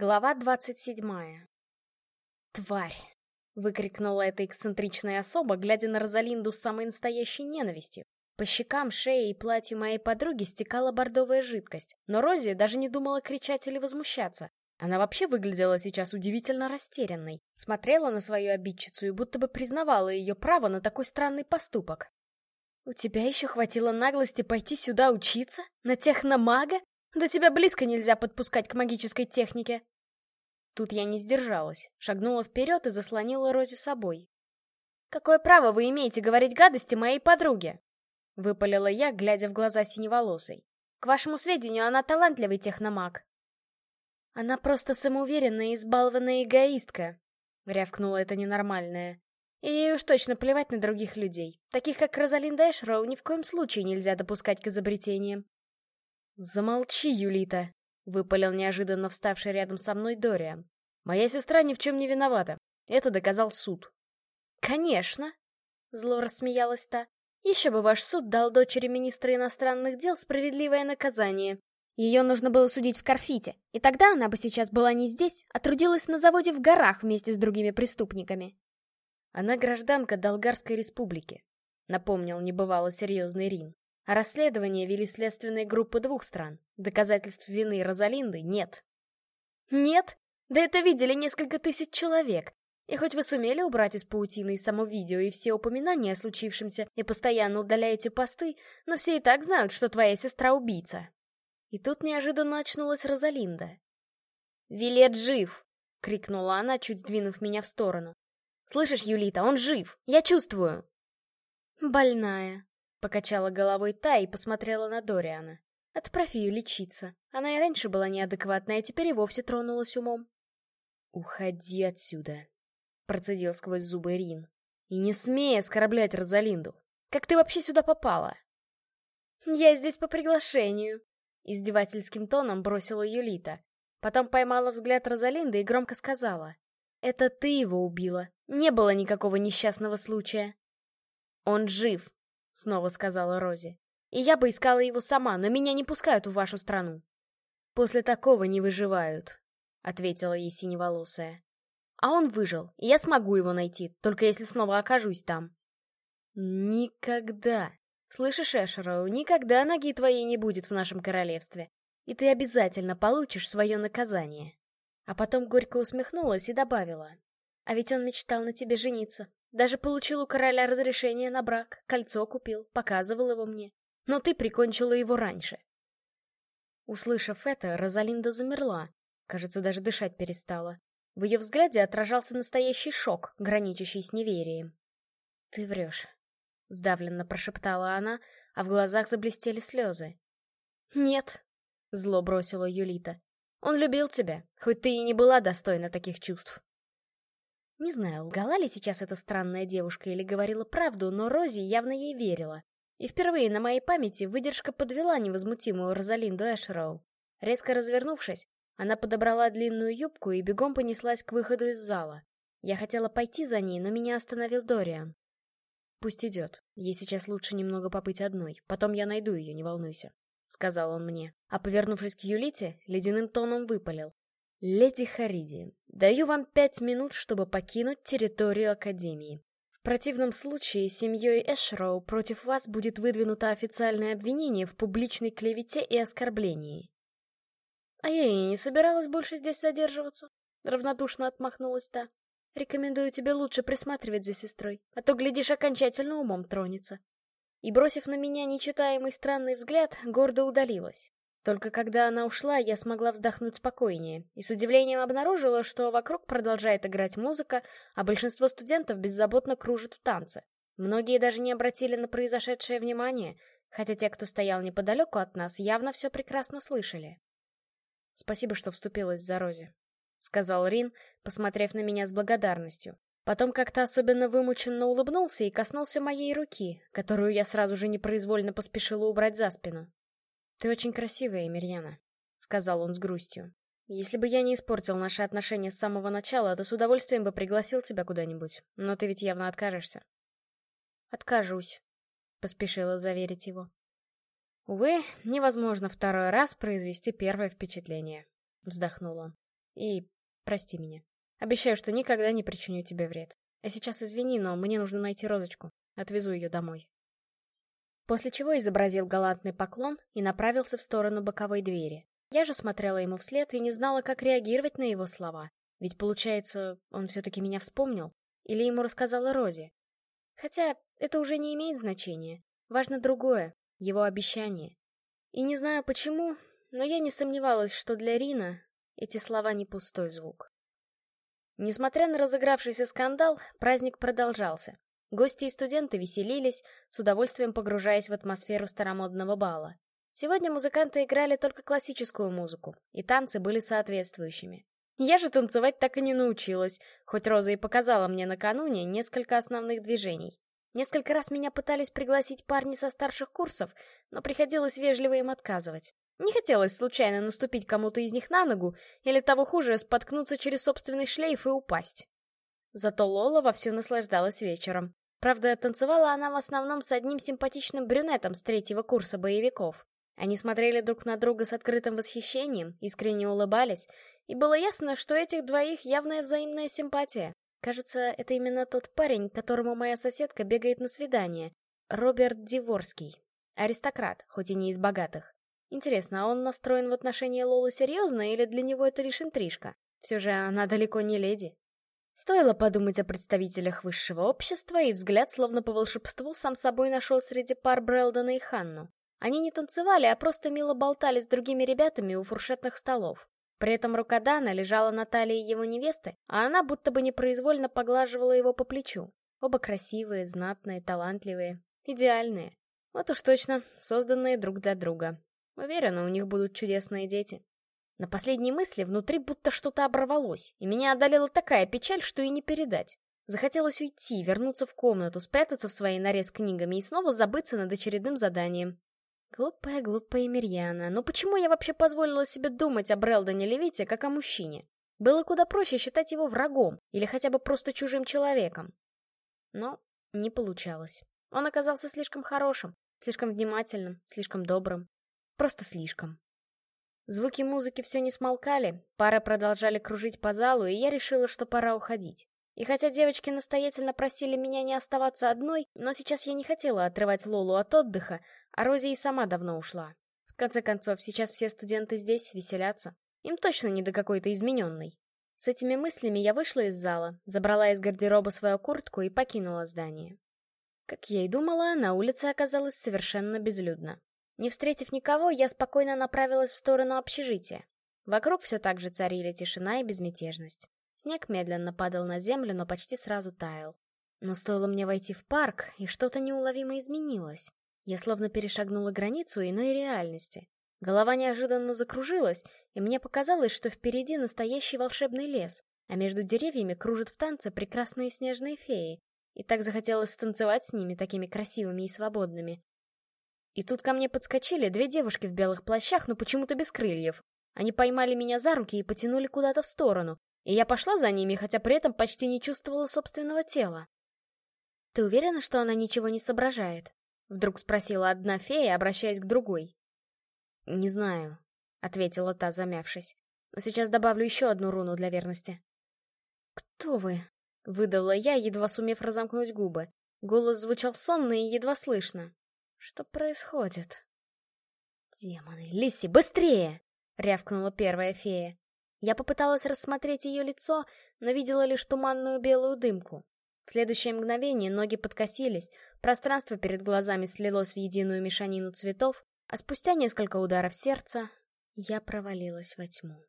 Глава двадцать седьмая. «Тварь!» — выкрикнула эта эксцентричная особа, глядя на Розалинду с самой настоящей ненавистью. По щекам, шее и платью моей подруги стекала бордовая жидкость, но Рози даже не думала кричать или возмущаться. Она вообще выглядела сейчас удивительно растерянной, смотрела на свою обидчицу и будто бы признавала ее право на такой странный поступок. «У тебя еще хватило наглости пойти сюда учиться? На техномага? Да тебя близко нельзя подпускать к магической технике!» Тут я не сдержалась, шагнула вперед и заслонила Рози собой. «Какое право вы имеете говорить гадости моей подруге?» Выпалила я, глядя в глаза синеволосой. «К вашему сведению, она талантливый техномаг». «Она просто самоуверенная избалованная эгоистка», — рявкнула это ненормальное. «И ей уж точно плевать на других людей. Таких, как Розалинда Эшроу, ни в коем случае нельзя допускать к изобретениям. «Замолчи, Юлита!» — выпалил неожиданно вставший рядом со мной Дориан. «Моя сестра ни в чем не виновата. Это доказал суд». «Конечно!» — зло рассмеялась та. «Еще бы ваш суд дал дочери министра иностранных дел справедливое наказание. Ее нужно было судить в Карфите, и тогда она бы сейчас была не здесь, а трудилась на заводе в горах вместе с другими преступниками». «Она гражданка Долгарской республики», — напомнил небывало серьезный Рин. Расследование вели следственные группы двух стран. Доказательств вины Розалинды нет. Нет? Да это видели несколько тысяч человек. И хоть вы сумели убрать из паутины и само видео, и все упоминания о случившемся, и постоянно удаляете посты, но все и так знают, что твоя сестра убийца. И тут неожиданно очнулась Розалинда. «Вилет жив!» — крикнула она, чуть сдвинув меня в сторону. «Слышишь, Юлита, он жив! Я чувствую!» «Больная», Покачала головой та и посмотрела на Дориана. Отправь ее лечиться. Она и раньше была неадекватная, а теперь и вовсе тронулась умом. «Уходи отсюда», — процедил сквозь зубы Рин. «И не смей оскорблять Розалинду. Как ты вообще сюда попала?» «Я здесь по приглашению», — издевательским тоном бросила Юлита. Потом поймала взгляд Розалинды и громко сказала. «Это ты его убила. Не было никакого несчастного случая». «Он жив», снова сказала Рози. И я бы искала его сама, но меня не пускают в вашу страну. После такого не выживают, ответила ей синеволосая. А он выжил, и я смогу его найти, только если снова окажусь там. Никогда. Слышишь, Эшероу, никогда ноги твоей не будет в нашем королевстве. И ты обязательно получишь свое наказание. А потом горько усмехнулась и добавила. А ведь он мечтал на тебе жениться. Даже получил у короля разрешение на брак, кольцо купил, показывал его мне. Но ты прикончила его раньше. Услышав это, Розалинда замерла. Кажется, даже дышать перестала. В ее взгляде отражался настоящий шок, граничащий с неверием. «Ты врешь», — сдавленно прошептала она, а в глазах заблестели слезы. «Нет», — зло бросила Юлита. «Он любил тебя, хоть ты и не была достойна таких чувств». Не знаю, лгала ли сейчас эта странная девушка или говорила правду, но Рози явно ей верила. И впервые на моей памяти выдержка подвела невозмутимую Розалинду Эшероу. Резко развернувшись, она подобрала длинную юбку и бегом понеслась к выходу из зала. Я хотела пойти за ней, но меня остановил Дориан. «Пусть идет. Ей сейчас лучше немного побыть одной. Потом я найду ее, не волнуйся», — сказал он мне. А повернувшись к Юлите, ледяным тоном выпалил. «Леди Хариди, даю вам пять минут, чтобы покинуть территорию Академии. В противном случае семьей Эшроу против вас будет выдвинуто официальное обвинение в публичной клевете и оскорблении». «А я и не собиралась больше здесь задерживаться», — равнодушно отмахнулась та. «Рекомендую тебе лучше присматривать за сестрой, а то, глядишь, окончательно умом тронется». И, бросив на меня нечитаемый странный взгляд, гордо удалилась. Только когда она ушла, я смогла вздохнуть спокойнее, и с удивлением обнаружила, что вокруг продолжает играть музыка, а большинство студентов беззаботно кружит в танце. Многие даже не обратили на произошедшее внимание, хотя те, кто стоял неподалеку от нас, явно все прекрасно слышали. «Спасибо, что вступилась за Рози», — сказал Рин, посмотрев на меня с благодарностью. Потом как-то особенно вымученно улыбнулся и коснулся моей руки, которую я сразу же непроизвольно поспешила убрать за спину. «Ты очень красивая, Эмирьяна», — сказал он с грустью. «Если бы я не испортил наши отношения с самого начала, то с удовольствием бы пригласил тебя куда-нибудь, но ты ведь явно откажешься». «Откажусь», — поспешила заверить его. «Увы, невозможно второй раз произвести первое впечатление», — вздохнул он. И прости меня. Обещаю, что никогда не причиню тебе вред. А сейчас извини, но мне нужно найти розочку. Отвезу ее домой. После чего изобразил галантный поклон и направился в сторону боковой двери. Я же смотрела ему вслед и не знала, как реагировать на его слова. Ведь, получается, он все-таки меня вспомнил. Или ему рассказала Рози. Хотя это уже не имеет значения. Важно другое — его обещание. И не знаю почему, но я не сомневалась, что для Рина эти слова не пустой звук. Несмотря на разыгравшийся скандал, праздник продолжался. Гости и студенты веселились, с удовольствием погружаясь в атмосферу старомодного бала. Сегодня музыканты играли только классическую музыку, и танцы были соответствующими. Я же танцевать так и не научилась, хоть Роза и показала мне накануне несколько основных движений. Несколько раз меня пытались пригласить парни со старших курсов, но приходилось вежливо им отказывать. Не хотелось случайно наступить кому-то из них на ногу, или того хуже, споткнуться через собственный шлейф и упасть. Зато Лола вовсю наслаждалась вечером. Правда, танцевала она в основном с одним симпатичным брюнетом с третьего курса боевиков. Они смотрели друг на друга с открытым восхищением, искренне улыбались, и было ясно, что этих двоих явная взаимная симпатия. Кажется, это именно тот парень, которому моя соседка бегает на свидание. Роберт Диворский. Аристократ, хоть и не из богатых. Интересно, он настроен в отношении Лолы серьезно, или для него это лишь интрижка? Все же она далеко не леди. Стоило подумать о представителях высшего общества, и взгляд, словно по волшебству, сам собой нашел среди пар Брэлдона и Ханну. Они не танцевали, а просто мило болтали с другими ребятами у фуршетных столов. При этом рука Дана лежала на талии его невесты, а она будто бы непроизвольно поглаживала его по плечу. Оба красивые, знатные, талантливые, идеальные. Вот уж точно, созданные друг для друга. Уверена, у них будут чудесные дети. На последней мысли внутри будто что-то оборвалось, и меня одолела такая печаль, что и не передать. Захотелось уйти, вернуться в комнату, спрятаться в своей норе с книгами и снова забыться над очередным заданием. Глупая, глупая Мирьяна, но почему я вообще позволила себе думать о Брелдоне Левите как о мужчине? Было куда проще считать его врагом или хотя бы просто чужим человеком. Но не получалось. Он оказался слишком хорошим, слишком внимательным, слишком добрым. Просто слишком. Звуки музыки все не смолкали, пары продолжали кружить по залу, и я решила, что пора уходить. И хотя девочки настоятельно просили меня не оставаться одной, но сейчас я не хотела отрывать Лолу от отдыха, а Рози и сама давно ушла. В конце концов, сейчас все студенты здесь веселятся. Им точно не до какой-то измененной. С этими мыслями я вышла из зала, забрала из гардероба свою куртку и покинула здание. Как я и думала, на улице оказалось совершенно безлюдно. Не встретив никого, я спокойно направилась в сторону общежития. Вокруг все так же царили тишина и безмятежность. Снег медленно падал на землю, но почти сразу таял. Но стоило мне войти в парк, и что-то неуловимо изменилось. Я словно перешагнула границу иной реальности. Голова неожиданно закружилась, и мне показалось, что впереди настоящий волшебный лес, а между деревьями кружат в танце прекрасные снежные феи. И так захотелось станцевать с ними, такими красивыми и свободными. И тут ко мне подскочили две девушки в белых плащах, но почему-то без крыльев. Они поймали меня за руки и потянули куда-то в сторону, и я пошла за ними, хотя при этом почти не чувствовала собственного тела. «Ты уверена, что она ничего не соображает?» — вдруг спросила одна фея, обращаясь к другой. «Не знаю», — ответила та, замявшись. «Но сейчас добавлю еще одну руну для верности». «Кто вы?» — выдала я, едва сумев разомкнуть губы. Голос звучал сонно и едва слышно. Что происходит? Демоны, Лиси, быстрее! Рявкнула первая фея. Я попыталась рассмотреть ее лицо, но видела лишь туманную белую дымку. В следующее мгновение ноги подкосились, пространство перед глазами слилось в единую мешанину цветов, а спустя несколько ударов сердца я провалилась во тьму.